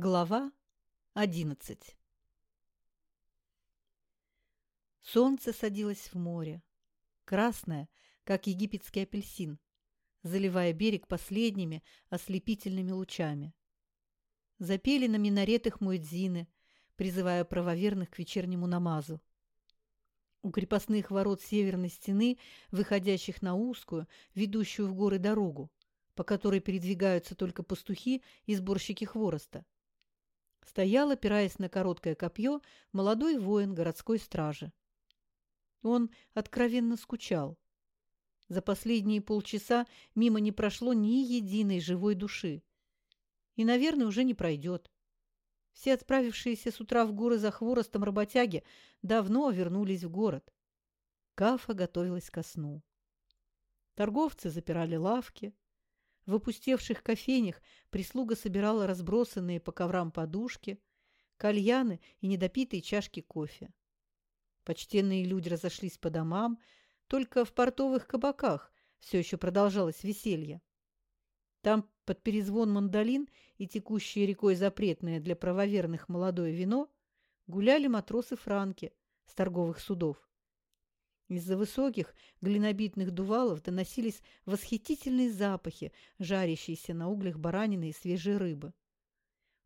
Глава одиннадцать Солнце садилось в море, красное, как египетский апельсин, заливая берег последними ослепительными лучами. Запели на минаретах муэдзины, призывая правоверных к вечернему намазу. У крепостных ворот северной стены, выходящих на узкую, ведущую в горы дорогу, по которой передвигаются только пастухи и сборщики хвороста, стоял, опираясь на короткое копье, молодой воин городской стражи. Он откровенно скучал. За последние полчаса мимо не прошло ни единой живой души. И, наверное, уже не пройдет. Все отправившиеся с утра в горы за хворостом работяги давно вернулись в город. Кафа готовилась ко сну. Торговцы запирали лавки, в опустевших кофейнях прислуга собирала разбросанные по коврам подушки, кальяны и недопитые чашки кофе. Почтенные люди разошлись по домам, только в портовых кабаках все еще продолжалось веселье. Там под перезвон мандолин и текущее рекой запретное для правоверных молодое вино гуляли матросы-франки с торговых судов. Из-за высоких глинобитных дувалов доносились восхитительные запахи, жарящиеся на углях баранины и свежей рыбы.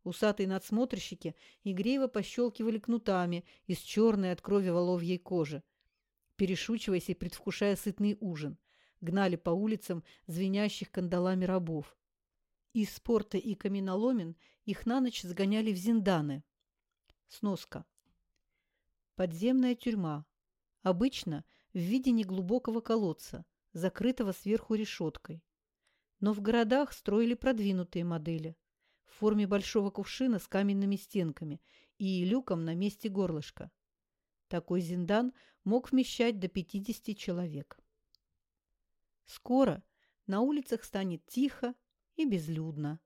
Усатые надсмотрщики игриво пощелкивали кнутами из черной от крови воловьей кожи, перешучиваясь и предвкушая сытный ужин, гнали по улицам звенящих кандалами рабов. Из спорта и каменоломен их на ночь сгоняли в зинданы. Сноска. Подземная тюрьма. Обычно в виде неглубокого колодца, закрытого сверху решеткой. Но в городах строили продвинутые модели в форме большого кувшина с каменными стенками и люком на месте горлышка. Такой зиндан мог вмещать до 50 человек. Скоро на улицах станет тихо и безлюдно.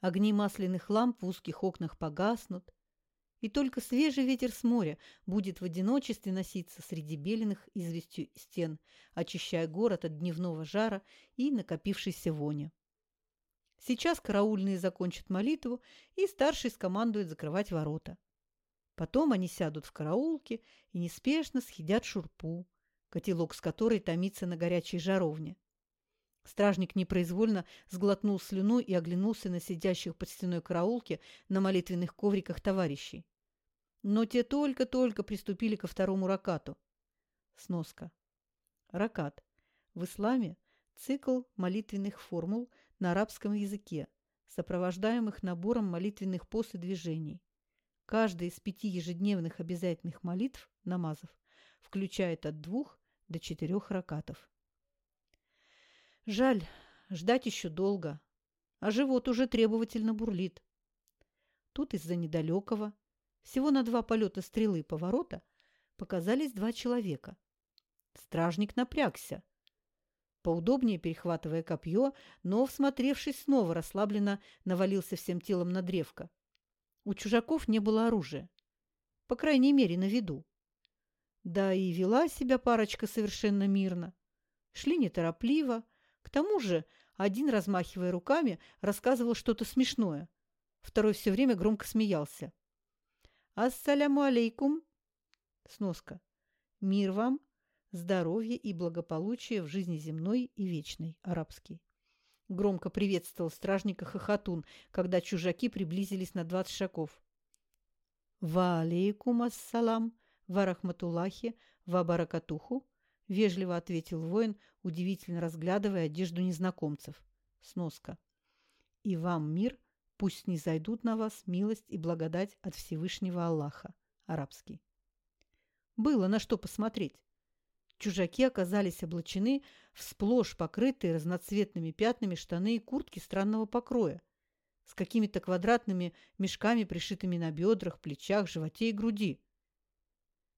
Огни масляных ламп в узких окнах погаснут, и только свежий ветер с моря будет в одиночестве носиться среди беленых известью стен, очищая город от дневного жара и накопившейся вони. Сейчас караульные закончат молитву, и старший скомандует закрывать ворота. Потом они сядут в караулке и неспешно съедят шурпу, котелок с которой томится на горячей жаровне. Стражник непроизвольно сглотнул слюну и оглянулся на сидящих под стеной караулки на молитвенных ковриках товарищей. Но те только-только приступили ко второму ракату. Сноска. Ракат. В исламе цикл молитвенных формул на арабском языке, сопровождаемых набором молитвенных пост и движений. Каждая из пяти ежедневных обязательных молитв, намазов, включает от двух до четырех ракатов. Жаль, ждать еще долго, а живот уже требовательно бурлит. Тут из-за недалекого, всего на два полета стрелы поворота показались два человека. Стражник напрягся, поудобнее перехватывая копье, но, всмотревшись снова, расслабленно навалился всем телом на древко. У чужаков не было оружия. По крайней мере, на виду. Да и вела себя парочка совершенно мирно. Шли неторопливо. Тому же один, размахивая руками, рассказывал что-то смешное. Второй все время громко смеялся. «Ассаляму алейкум!» Сноска. «Мир вам, здоровье и благополучие в жизни земной и вечной». Арабский. Громко приветствовал стражника Хохотун, когда чужаки приблизились на двадцать шагов. «Ва алейкум ассалам, варахматуллахи, ва баракатуху», вежливо ответил воин, удивительно разглядывая одежду незнакомцев. Сноска. «И вам мир – Пусть не зайдут на вас милость и благодать от Всевышнего Аллаха. Арабский. Было на что посмотреть. Чужаки оказались облачены в сплошь покрытые разноцветными пятнами штаны и куртки странного покроя, с какими-то квадратными мешками, пришитыми на бедрах, плечах, животе и груди.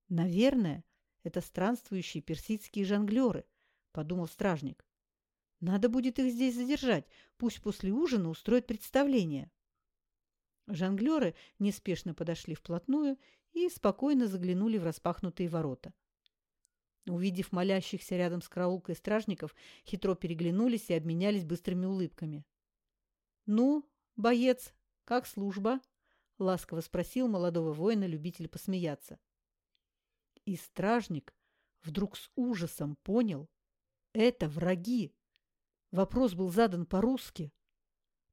«Наверное, это странствующие персидские жонглеры», – подумал стражник. «Надо будет их здесь задержать, пусть после ужина устроят представление». Жонглеры неспешно подошли вплотную и спокойно заглянули в распахнутые ворота. Увидев молящихся рядом с караулкой стражников, хитро переглянулись и обменялись быстрыми улыбками. «Ну, боец, как служба?» ласково спросил молодого воина любитель посмеяться. И стражник вдруг с ужасом понял – это враги. Вопрос был задан по-русски.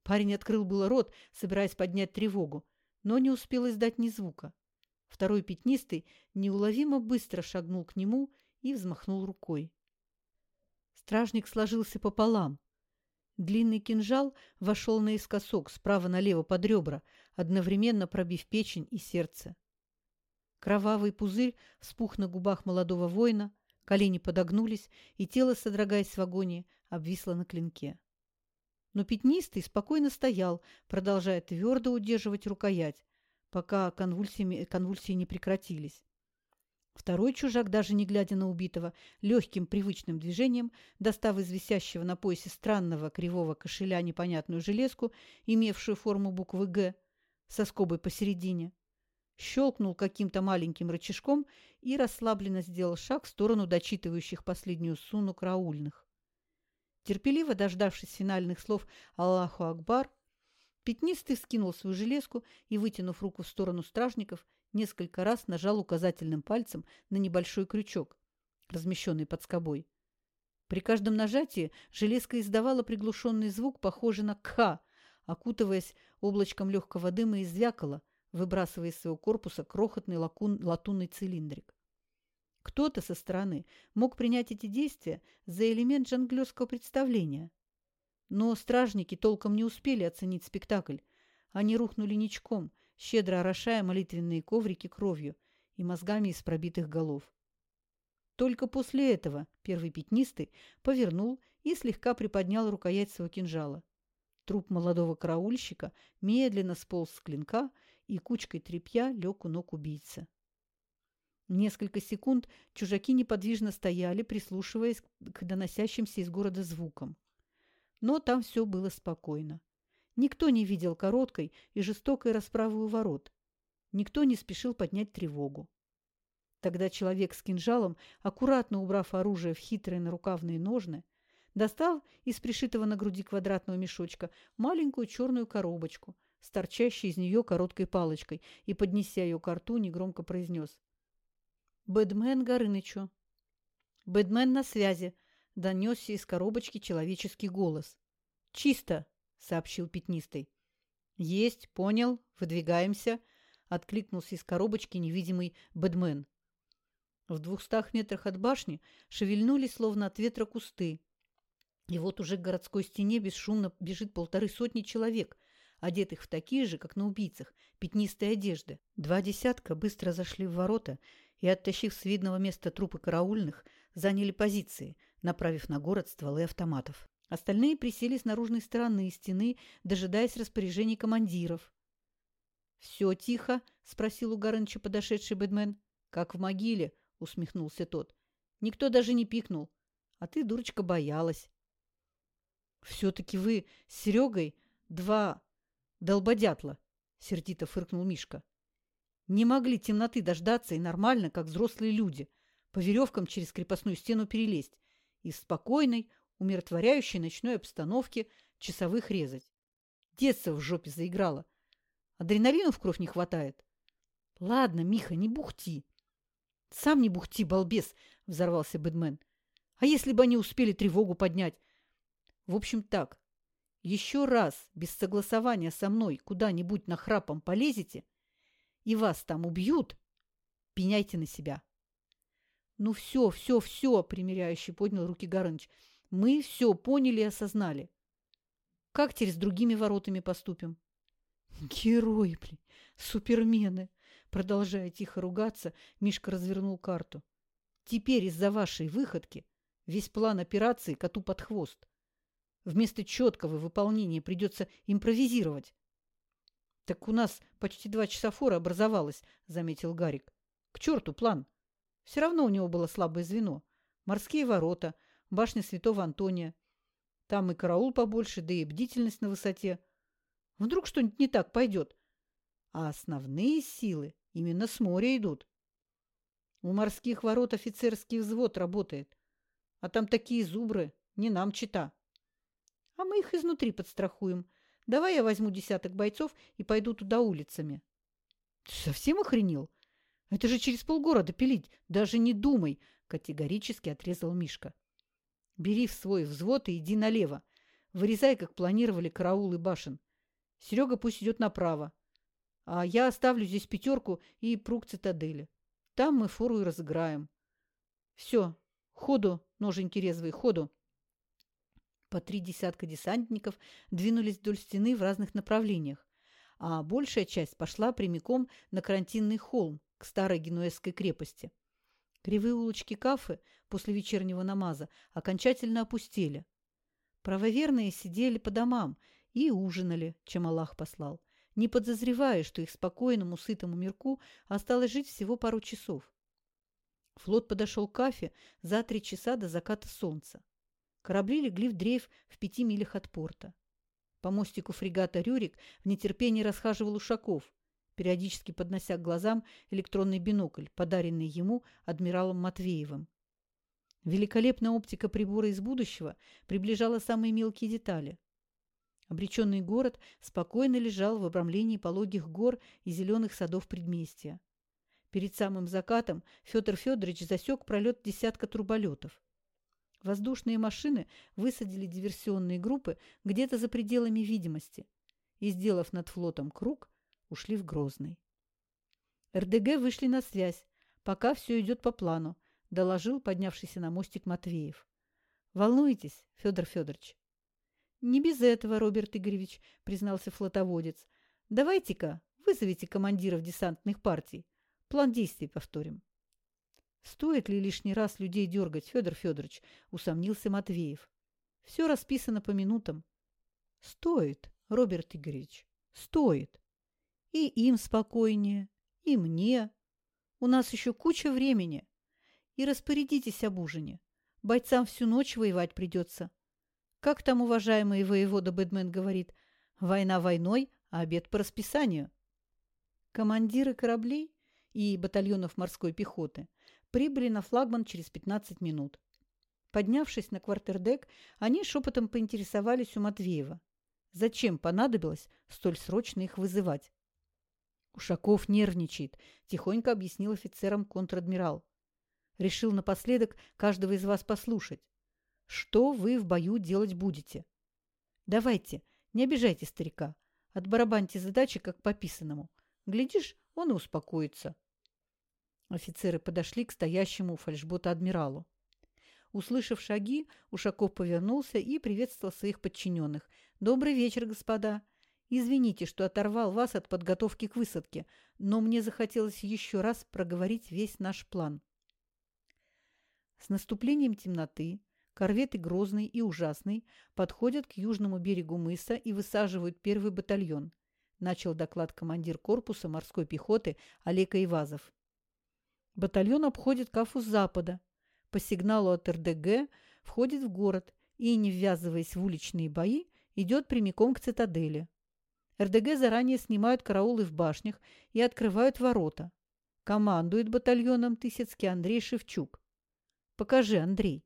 Парень открыл было рот, собираясь поднять тревогу, но не успел издать ни звука. Второй пятнистый неуловимо быстро шагнул к нему и взмахнул рукой. Стражник сложился пополам. Длинный кинжал вошел наискосок, справа налево под ребра, одновременно пробив печень и сердце. Кровавый пузырь вспух на губах молодого воина, колени подогнулись, и тело, содрогаясь в агонии, обвисло на клинке. Но пятнистый спокойно стоял, продолжая твердо удерживать рукоять, пока конвульсии, конвульсии не прекратились. Второй чужак, даже не глядя на убитого, легким привычным движением, достав из висящего на поясе странного кривого кошеля непонятную железку, имевшую форму буквы «Г», со скобой посередине, щелкнул каким-то маленьким рычажком и расслабленно сделал шаг в сторону дочитывающих последнюю суну караульных. Терпеливо дождавшись финальных слов «Аллаху Акбар», Пятнистый скинул свою железку и, вытянув руку в сторону стражников, несколько раз нажал указательным пальцем на небольшой крючок, размещенный под скобой. При каждом нажатии железка издавала приглушенный звук, похожий на «кха», окутываясь облачком легкого дыма и звякала, выбрасывая из своего корпуса крохотный лакун, латунный цилиндрик. Кто-то со стороны мог принять эти действия за элемент жонглерского представления. Но стражники толком не успели оценить спектакль. Они рухнули ничком, щедро орошая молитвенные коврики кровью и мозгами из пробитых голов. Только после этого первый пятнистый повернул и слегка приподнял рукоять своего кинжала. Труп молодого караульщика медленно сполз с клинка и кучкой тряпья лег у ног убийца. Несколько секунд чужаки неподвижно стояли, прислушиваясь к доносящимся из города звукам. Но там все было спокойно. Никто не видел короткой и жестокой расправы у ворот. Никто не спешил поднять тревогу. Тогда человек с кинжалом, аккуратно убрав оружие в хитрые нарукавные ножны, достал из пришитого на груди квадратного мешочка маленькую черную коробочку с торчащей из нее короткой палочкой и, поднеся ее к рту, негромко произнес. «Бэдмен Горынычу». «Бэдмен на связи», — донесся из коробочки человеческий голос. «Чисто», — сообщил пятнистый. «Есть, понял, выдвигаемся», — откликнулся из коробочки невидимый Бэдмен. В двухстах метрах от башни шевельнулись, словно от ветра, кусты. И вот уже к городской стене бесшумно бежит полторы сотни человек, одетых в такие же, как на убийцах, пятнистые одежды. Два десятка быстро зашли в ворота и, оттащив с видного места трупы караульных, заняли позиции, направив на город стволы автоматов. Остальные присели с наружной стороны стены, дожидаясь распоряжений командиров. «Все тихо?» – спросил у Гарыныча подошедший Бэдмен. «Как в могиле», – усмехнулся тот. «Никто даже не пикнул. А ты, дурочка, боялась». «Все-таки вы с Серегой два долбодятла», – сердито фыркнул Мишка. «Не могли темноты дождаться и нормально, как взрослые люди, по веревкам через крепостную стену перелезть и в спокойной, умиротворяющей ночной обстановке часовых резать. Детство в жопе заиграло. Адреналину в кровь не хватает. Ладно, Миха, не бухти. Сам не бухти, балбес, взорвался Бэдмен. А если бы они успели тревогу поднять? В общем, так. Еще раз без согласования со мной куда-нибудь на храпом полезете, и вас там убьют, пеняйте на себя. «Ну все, все, все!» – примиряющий поднял руки Горыныч. «Мы все поняли и осознали. Как теперь с другими воротами поступим?» «Герои, блин! Супермены!» Продолжая тихо ругаться, Мишка развернул карту. «Теперь из-за вашей выходки весь план операции коту под хвост. Вместо четкого выполнения придется импровизировать». «Так у нас почти два часа фора образовалось», – заметил Гарик. «К черту план!» Все равно у него было слабое звено. Морские ворота, башня Святого Антония. Там и караул побольше, да и бдительность на высоте. Вдруг что-нибудь не так пойдет. А основные силы именно с моря идут. У морских ворот офицерский взвод работает. А там такие зубры, не нам чита. А мы их изнутри подстрахуем. Давай я возьму десяток бойцов и пойду туда улицами. Ты совсем охренел? Это же через полгорода пилить. Даже не думай, категорически отрезал Мишка. Бери в свой взвод и иди налево. Вырезай, как планировали, караулы башен. Серега пусть идет направо. А я оставлю здесь пятерку и пруг цитадели. Там мы фору и разыграем. Все, ходу, ноженьки резвые, ходу. По три десятка десантников двинулись вдоль стены в разных направлениях, а большая часть пошла прямиком на карантинный холм к старой генуэзской крепости. Кривые улочки кафе после вечернего намаза окончательно опустели. Правоверные сидели по домам и ужинали, чем Аллах послал, не подозревая, что их спокойному, сытому мирку осталось жить всего пару часов. Флот подошел к Кафе за три часа до заката солнца. Корабли легли в дрейф в пяти милях от порта. По мостику фрегата «Рюрик» в нетерпении расхаживал Ушаков, периодически поднося к глазам электронный бинокль, подаренный ему адмиралом Матвеевым. Великолепная оптика прибора из будущего приближала самые мелкие детали. Обреченный город спокойно лежал в обрамлении пологих гор и зеленых садов предместья. Перед самым закатом Федор Федорович засек пролет десятка труболетов. Воздушные машины высадили диверсионные группы где-то за пределами видимости и, сделав над флотом круг, ушли в Грозный. РДГ вышли на связь, пока все идет по плану, – доложил поднявшийся на мостик Матвеев. «Волнуетесь, Федор Федорович?» «Не без этого, Роберт Игоревич», – признался флотоводец. «Давайте-ка вызовите командиров десантных партий. План действий повторим». «Стоит ли лишний раз людей дергать, Федор Федорович?» – усомнился Матвеев. «Все расписано по минутам». «Стоит, Роберт Игоревич, стоит. И им спокойнее, и мне. У нас еще куча времени и распорядитесь об ужине. Бойцам всю ночь воевать придется. Как там уважаемый воевода Бэдмен говорит, война войной, а обед по расписанию. Командиры кораблей и батальонов морской пехоты прибыли на флагман через 15 минут. Поднявшись на квартердек, они шепотом поинтересовались у Матвеева. Зачем понадобилось столь срочно их вызывать? Ушаков нервничает, тихонько объяснил офицерам контр-адмирал. Решил напоследок каждого из вас послушать. Что вы в бою делать будете? Давайте, не обижайте старика. Отбарабаньте задачи, как по писанному. Глядишь, он и успокоится. Офицеры подошли к стоящему у фальшбота адмиралу. Услышав шаги, Ушаков повернулся и приветствовал своих подчиненных. «Добрый вечер, господа. Извините, что оторвал вас от подготовки к высадке, но мне захотелось еще раз проговорить весь наш план». С наступлением темноты корветы Грозный и Ужасный подходят к южному берегу мыса и высаживают первый батальон, начал доклад командир корпуса морской пехоты Олег Ивазов. Батальон обходит Кафу с запада, по сигналу от РДГ входит в город и, не ввязываясь в уличные бои, идет прямиком к цитадели. РДГ заранее снимают караулы в башнях и открывают ворота. Командует батальоном Тысяцкий Андрей Шевчук. Покажи, Андрей.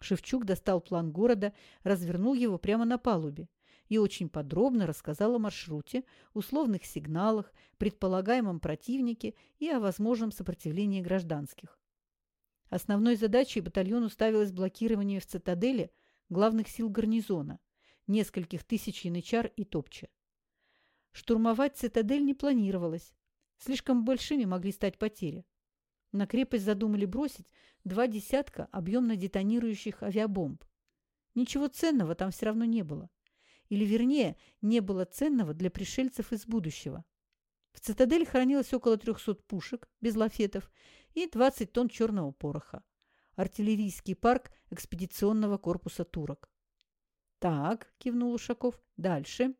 Шевчук достал план города, развернул его прямо на палубе и очень подробно рассказал о маршруте, условных сигналах, предполагаемом противнике и о возможном сопротивлении гражданских. Основной задачей батальону ставилось блокирование в цитадели главных сил гарнизона, нескольких тысяч янычар и топча. Штурмовать цитадель не планировалось. Слишком большими могли стать потери. На крепость задумали бросить два десятка объемно детонирующих авиабомб. Ничего ценного там все равно не было. Или, вернее, не было ценного для пришельцев из будущего. В цитадель хранилось около 300 пушек без лафетов и 20 тонн черного пороха. Артиллерийский парк экспедиционного корпуса турок. «Так», – кивнул Ушаков, – «дальше».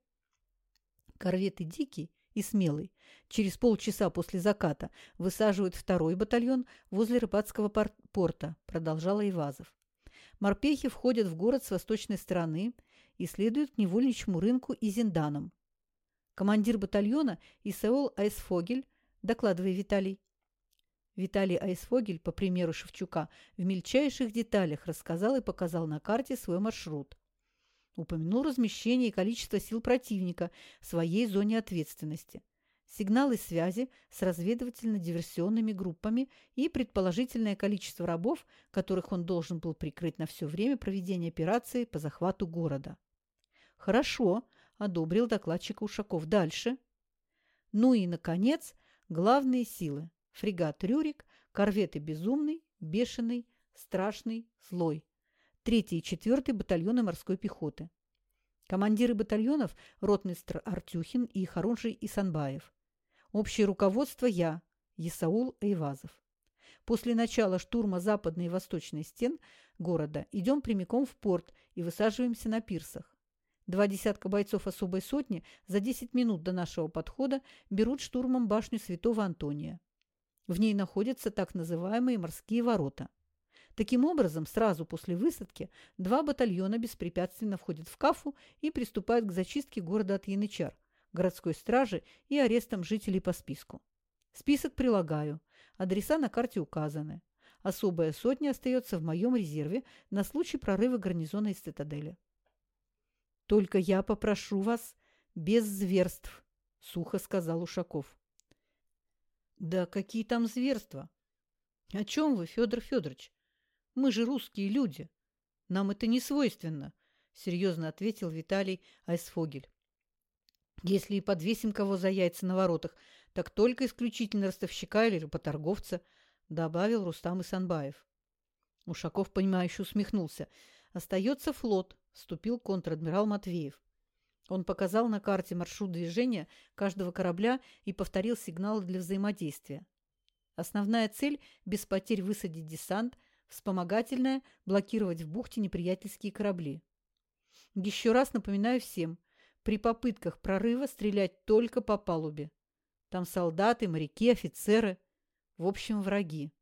Корветы «Дикий» и смелый. Через полчаса после заката высаживают второй батальон возле рыбацкого порта, продолжала Ивазов. Морпехи входят в город с восточной стороны и следуют к невольничьему рынку и зинданам. Командир батальона Исаул Айсфогель, докладывай Виталий. Виталий Айсфогель, по примеру Шевчука, в мельчайших деталях рассказал и показал на карте свой маршрут. Упомянул размещение и количество сил противника в своей зоне ответственности. сигналы связи с разведывательно-диверсионными группами и предположительное количество рабов, которых он должен был прикрыть на все время проведения операции по захвату города. «Хорошо», – одобрил докладчик Ушаков. «Дальше». Ну и, наконец, главные силы. Фрегат «Рюрик», корветы «Безумный», «Бешеный», «Страшный», «Злой». Третий и четвертый батальоны морской пехоты. Командиры батальонов – ротмистр Артюхин и Харунжий Исанбаев. Общее руководство я, Исаул Эйвазов. После начала штурма западной и восточной стен города идем прямиком в порт и высаживаемся на пирсах. Два десятка бойцов особой сотни за 10 минут до нашего подхода берут штурмом башню Святого Антония. В ней находятся так называемые морские ворота. Таким образом, сразу после высадки два батальона беспрепятственно входят в Кафу и приступают к зачистке города от янычар – городской стражи и арестом жителей по списку. Список прилагаю. Адреса на карте указаны. Особая сотня остается в моем резерве на случай прорыва гарнизона из цитадели. «Только я попрошу вас без зверств», — сухо сказал Ушаков. «Да какие там зверства? О чем вы, Федор Федорович? Мы же русские люди. Нам это не свойственно», — серьезно ответил Виталий Айсфогель. Если и подвесим кого за яйца на воротах, так только исключительно ростовщика или работорговца, — добавил Рустам Исанбаев. Ушаков, понимающе усмехнулся. «Остается флот», — вступил контр-адмирал Матвеев. Он показал на карте маршрут движения каждого корабля и повторил сигналы для взаимодействия. Основная цель – без потерь высадить десант, вспомогательная – блокировать в бухте неприятельские корабли. Еще раз напоминаю всем, при попытках прорыва стрелять только по палубе. Там солдаты, моряки, офицеры. В общем, враги.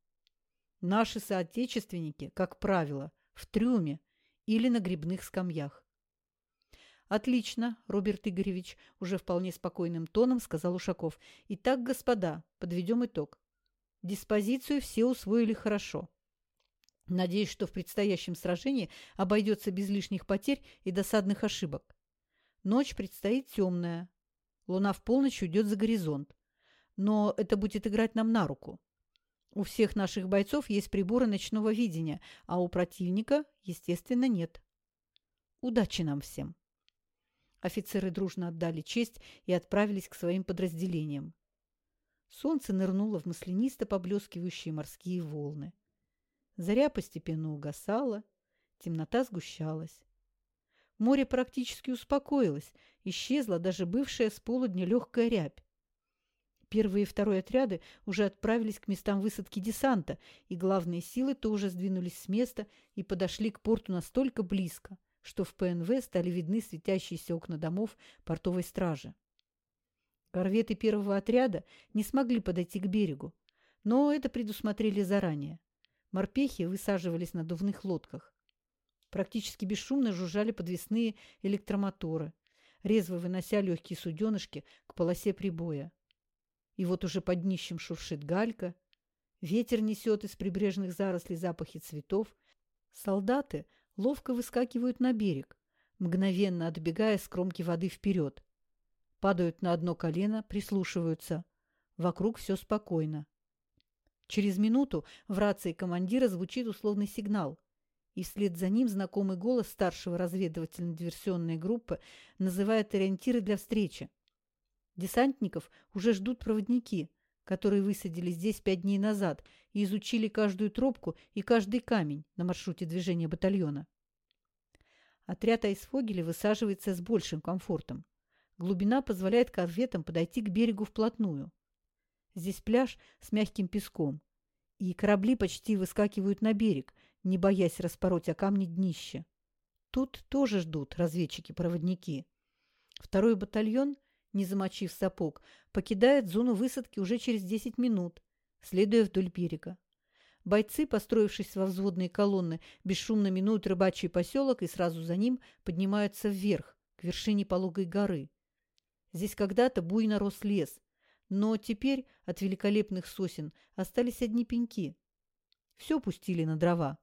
Наши соотечественники, как правило, в трюме или на грибных скамьях. «Отлично, Роберт Игоревич», – уже вполне спокойным тоном сказал Ушаков. «Итак, господа, подведем итог. Диспозицию все усвоили хорошо. Надеюсь, что в предстоящем сражении обойдется без лишних потерь и досадных ошибок. Ночь предстоит темная. Луна в полночь уйдет за горизонт. Но это будет играть нам на руку. У всех наших бойцов есть приборы ночного видения, а у противника, естественно, нет. Удачи нам всем. Офицеры дружно отдали честь и отправились к своим подразделениям. Солнце нырнуло в маслянисто поблескивающие морские волны. Заря постепенно угасала, темнота сгущалась. Море практически успокоилось, исчезла даже бывшая с полудня легкая рябь. Первый и второй отряды уже отправились к местам высадки десанта, и главные силы тоже сдвинулись с места и подошли к порту настолько близко, что в ПНВ стали видны светящиеся окна домов портовой стражи. Корветы первого отряда не смогли подойти к берегу, но это предусмотрели заранее. Морпехи высаживались на дувных лодках. Практически бесшумно жужжали подвесные электромоторы, резво вынося легкие суденышки к полосе прибоя. И вот уже под днищем шуршит галька, ветер несет из прибрежных зарослей запахи цветов, солдаты ловко выскакивают на берег, мгновенно отбегая с кромки воды вперед. Падают на одно колено, прислушиваются. Вокруг все спокойно. Через минуту в рации командира звучит условный сигнал и вслед за ним знакомый голос старшего разведывательно-диверсионной группы называет ориентиры для встречи. Десантников уже ждут проводники, которые высадили здесь пять дней назад и изучили каждую тропку и каждый камень на маршруте движения батальона. Отряд Айсфогеля высаживается с большим комфортом. Глубина позволяет корветам подойти к берегу вплотную. Здесь пляж с мягким песком, и корабли почти выскакивают на берег, не боясь распороть о камни днище. Тут тоже ждут разведчики-проводники. Второй батальон, не замочив сапог, покидает зону высадки уже через 10 минут, следуя вдоль берега. Бойцы, построившись во взводные колонны, бесшумно минуют рыбачий поселок и сразу за ним поднимаются вверх, к вершине пологой горы. Здесь когда-то буйно рос лес, но теперь от великолепных сосен остались одни пеньки. Все пустили на дрова.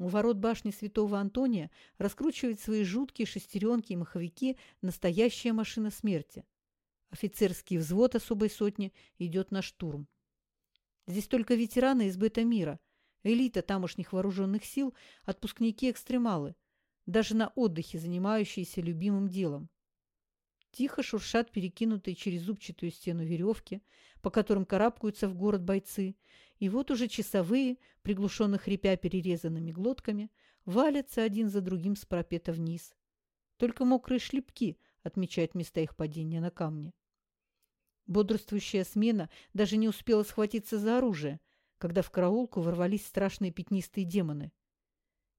У ворот башни Святого Антония раскручивает свои жуткие шестеренки и маховики настоящая машина смерти. Офицерский взвод особой сотни идет на штурм. Здесь только ветераны из бета-мира, элита тамошних вооруженных сил, отпускники-экстремалы, даже на отдыхе занимающиеся любимым делом. Тихо шуршат перекинутые через зубчатую стену веревки, по которым карабкаются в город бойцы, и вот уже часовые, приглушенно хрипя перерезанными глотками, валятся один за другим с пропета вниз. Только мокрые шлепки отмечают места их падения на камни. Бодрствующая смена даже не успела схватиться за оружие, когда в караулку ворвались страшные пятнистые демоны.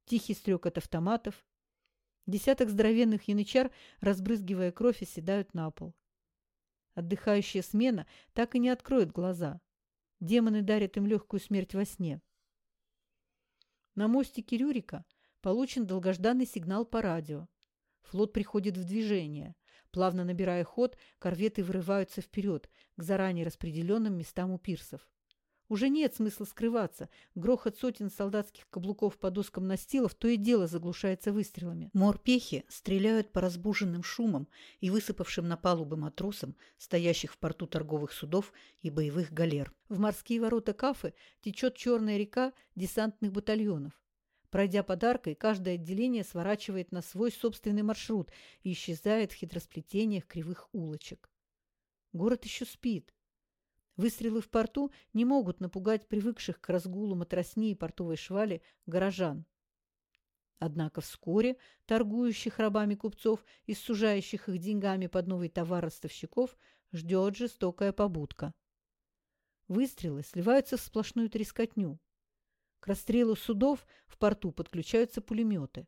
Тихий стрек автоматов. Десяток здоровенных янычар, разбрызгивая кровь, оседают на пол. Отдыхающая смена так и не откроет глаза. Демоны дарят им легкую смерть во сне. На мостике Рюрика получен долгожданный сигнал по радио. Флот приходит в движение. Плавно набирая ход, корветы вырываются вперед, к заранее распределенным местам у пирсов. Уже нет смысла скрываться. Грохот сотен солдатских каблуков по доскам настилов то и дело заглушается выстрелами. Морпехи стреляют по разбуженным шумам и высыпавшим на палубы матросам, стоящих в порту торговых судов и боевых галер. В морские ворота Кафы течет черная река десантных батальонов. Пройдя подаркой, каждое отделение сворачивает на свой собственный маршрут и исчезает в хитросплетениях кривых улочек. Город еще спит. Выстрелы в порту не могут напугать привыкших к разгулу матросни и портовой швали горожан. Однако вскоре торгующих рабами купцов и сужающих их деньгами под новый товар ростовщиков ждет жестокая побудка. Выстрелы сливаются в сплошную трескотню. К расстрелу судов в порту подключаются пулеметы.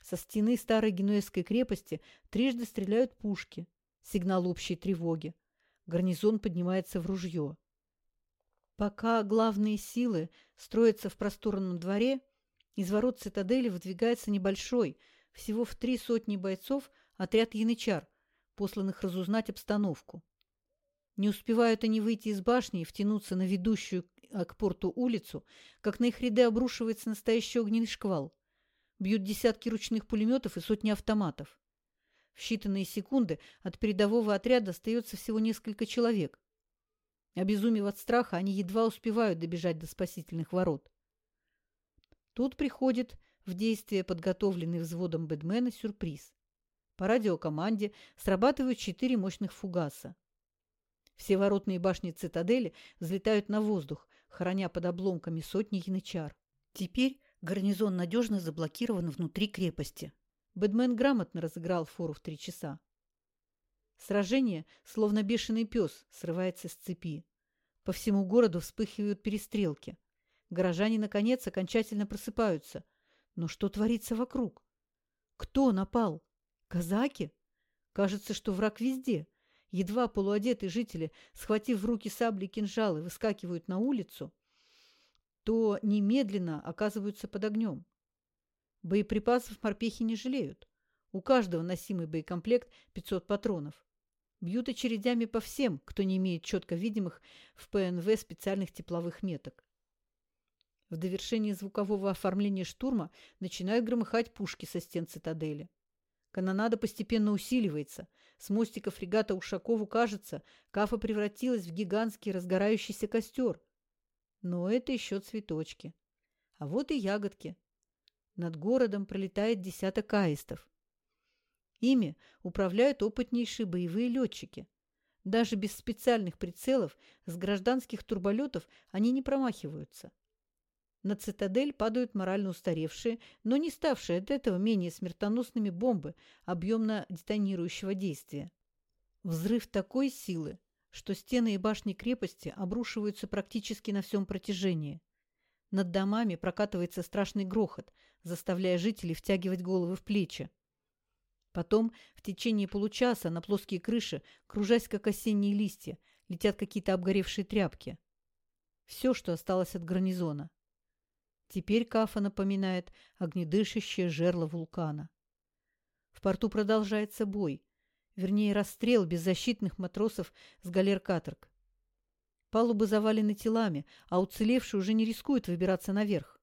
Со стены старой генуэзской крепости трижды стреляют пушки. Сигнал общей тревоги. Гарнизон поднимается в ружье. Пока главные силы строятся в просторном дворе, из ворот цитадели выдвигается небольшой, всего в три сотни бойцов, отряд янычар, посланных разузнать обстановку. Не успевают они выйти из башни и втянуться на ведущую а к порту улицу, как на их ряды обрушивается настоящий огненный шквал. Бьют десятки ручных пулеметов и сотни автоматов. В считанные секунды от передового отряда остается всего несколько человек. Обезумев от страха, они едва успевают добежать до спасительных ворот. Тут приходит в действие подготовленный взводом Бэдмена сюрприз. По радиокоманде срабатывают четыре мощных фугаса. Все воротные башни цитадели взлетают на воздух, храня под обломками сотни янычар. Теперь гарнизон надежно заблокирован внутри крепости. Бэдмен грамотно разыграл фору в три часа. Сражение, словно бешеный пес, срывается с цепи. По всему городу вспыхивают перестрелки. Горожане, наконец, окончательно просыпаются. Но что творится вокруг? Кто напал? Казаки? Кажется, что враг везде. Едва полуодетые жители, схватив в руки сабли и кинжалы, выскакивают на улицу, то немедленно оказываются под огнем. Боеприпасов морпехи не жалеют. У каждого носимый боекомплект 500 патронов. Бьют очередями по всем, кто не имеет четко видимых в ПНВ специальных тепловых меток. В довершении звукового оформления штурма начинают громыхать пушки со стен цитадели. Канонада постепенно усиливается. С мостика фрегата Ушакову кажется, Кафа превратилась в гигантский разгорающийся костер. Но это еще цветочки. А вот и ягодки. Над городом пролетает десяток аистов. Ими управляют опытнейшие боевые летчики. Даже без специальных прицелов с гражданских турболетов они не промахиваются. На цитадель падают морально устаревшие, но не ставшие от этого менее смертоносными бомбы объемно детонирующего действия. Взрыв такой силы, что стены и башни крепости обрушиваются практически на всем протяжении. Над домами прокатывается страшный грохот, заставляя жителей втягивать головы в плечи. Потом, в течение получаса, на плоские крыши, кружась как осенние листья, летят какие-то обгоревшие тряпки. Все, что осталось от гарнизона. Теперь Кафа напоминает огнедышащее жерло вулкана. В порту продолжается бой, вернее расстрел беззащитных матросов с галер-каторг. Палубы завалены телами, а уцелевшие уже не рискуют выбираться наверх.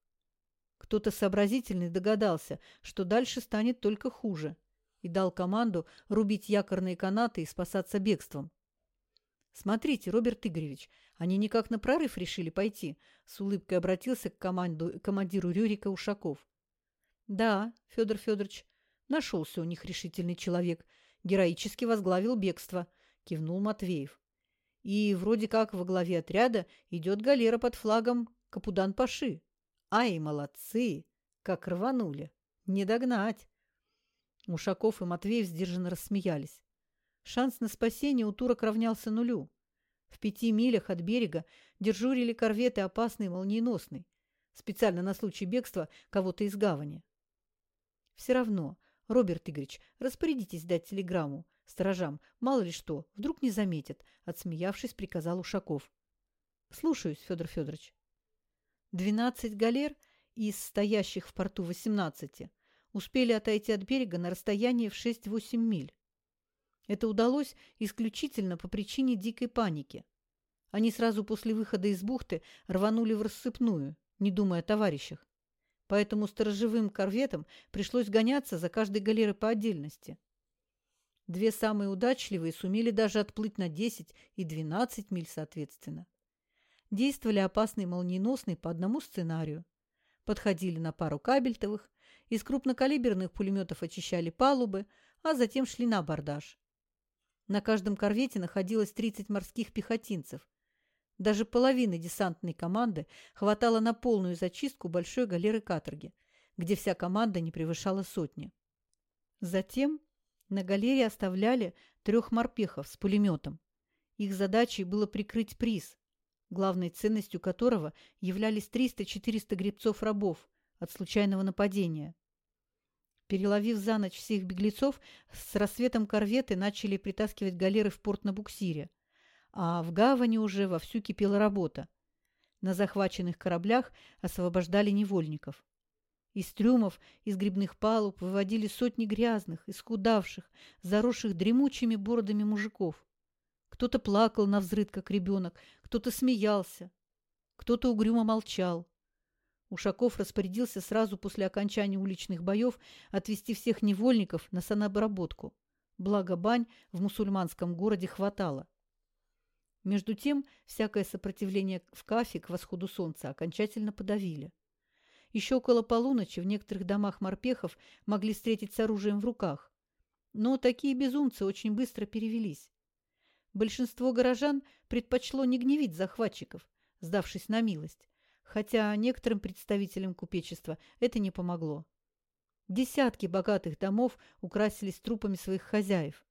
Кто-то сообразительный догадался, что дальше станет только хуже, и дал команду рубить якорные канаты и спасаться бегством. «Смотрите, Роберт Игоревич, они никак на прорыв решили пойти», — с улыбкой обратился к команду, командиру Рюрика Ушаков. «Да, Федор Федорович, нашелся у них решительный человек, героически возглавил бегство», — кивнул Матвеев. «И вроде как во главе отряда идет галера под флагом Капудан-Паши. Ай, молодцы! Как рванули! Не догнать!» Ушаков и Матвеев сдержанно рассмеялись. Шанс на спасение у турок равнялся нулю. В пяти милях от берега дежурили корветы «Опасный» и «Молниеносный», специально на случай бегства кого-то из гавани. Все равно, Роберт Игоревич, распорядитесь дать телеграмму сторожам, мало ли что, вдруг не заметят, отсмеявшись, приказал Ушаков. Слушаюсь, Федор Федорович. Двенадцать галер из стоящих в порту восемнадцати успели отойти от берега на расстояние в шесть-восемь миль. Это удалось исключительно по причине дикой паники. Они сразу после выхода из бухты рванули в рассыпную, не думая о товарищах. Поэтому сторожевым корветам пришлось гоняться за каждой галерой по отдельности. Две самые удачливые сумели даже отплыть на 10 и 12 миль соответственно. Действовали опасные молниеносные по одному сценарию. Подходили на пару кабельтовых, из крупнокалиберных пулеметов очищали палубы, а затем шли на абордаж. На каждом корвете находилось 30 морских пехотинцев. Даже половины десантной команды хватало на полную зачистку большой галеры каторги, где вся команда не превышала сотни. Затем на галере оставляли трех морпехов с пулеметом. Их задачей было прикрыть приз, главной ценностью которого являлись 300-400 гребцов-рабов от случайного нападения. Переловив за ночь всех беглецов, с рассветом корветы начали притаскивать галеры в порт на буксире. А в гавани уже вовсю кипела работа. На захваченных кораблях освобождали невольников. Из трюмов, из грибных палуб выводили сотни грязных, исхудавших, заросших дремучими бородами мужиков. Кто-то плакал на взрыд, как ребенок, кто-то смеялся, кто-то угрюмо молчал. Ушаков распорядился сразу после окончания уличных боев отвезти всех невольников на санобработку. Благо бань в мусульманском городе хватало. Между тем, всякое сопротивление в кафе к восходу солнца окончательно подавили. Еще около полуночи в некоторых домах морпехов могли встретить с оружием в руках. Но такие безумцы очень быстро перевелись. Большинство горожан предпочло не гневить захватчиков, сдавшись на милость, хотя некоторым представителям купечества это не помогло. Десятки богатых домов украсились трупами своих хозяев.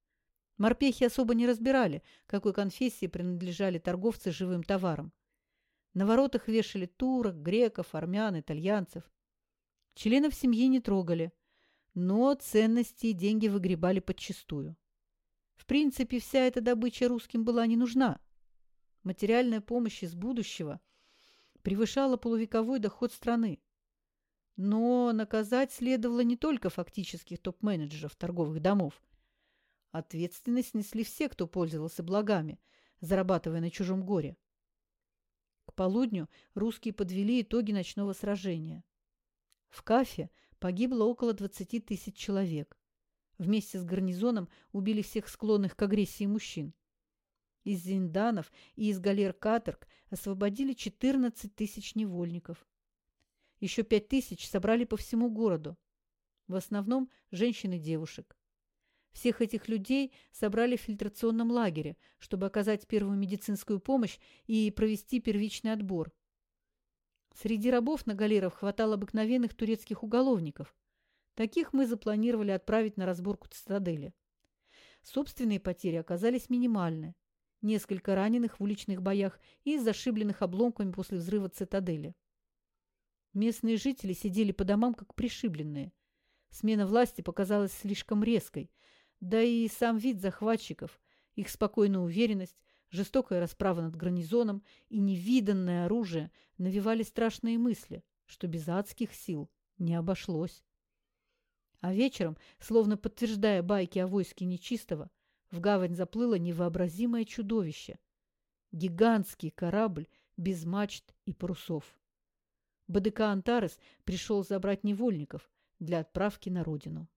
Морпехи особо не разбирали, какой конфессии принадлежали торговцы живым товаром. На воротах вешали турок, греков, армян, итальянцев. Членов семьи не трогали, но ценности и деньги выгребали подчистую. В принципе, вся эта добыча русским была не нужна. Материальная помощь из будущего – превышала полувековой доход страны. Но наказать следовало не только фактических топ-менеджеров торговых домов. Ответственность несли все, кто пользовался благами, зарабатывая на чужом горе. К полудню русские подвели итоги ночного сражения. В Кафе погибло около 20 тысяч человек. Вместе с гарнизоном убили всех склонных к агрессии мужчин. Из зинданов и из галер каторг освободили 14 тысяч невольников. Еще 5 тысяч собрали по всему городу. В основном женщин и девушек. Всех этих людей собрали в фильтрационном лагере, чтобы оказать первую медицинскую помощь и провести первичный отбор. Среди рабов на галерах хватало обыкновенных турецких уголовников. Таких мы запланировали отправить на разборку цитадели. Собственные потери оказались минимальны несколько раненых в уличных боях и зашибленных обломками после взрыва цитадели. Местные жители сидели по домам как пришибленные. Смена власти показалась слишком резкой, да и сам вид захватчиков, их спокойная уверенность, жестокая расправа над гарнизоном и невиданное оружие навевали страшные мысли, что без адских сил не обошлось. А вечером, словно подтверждая байки о войске нечистого, в гавань заплыло невообразимое чудовище. Гигантский корабль без мачт и парусов. БДК «Антарес» пришел забрать невольников для отправки на родину.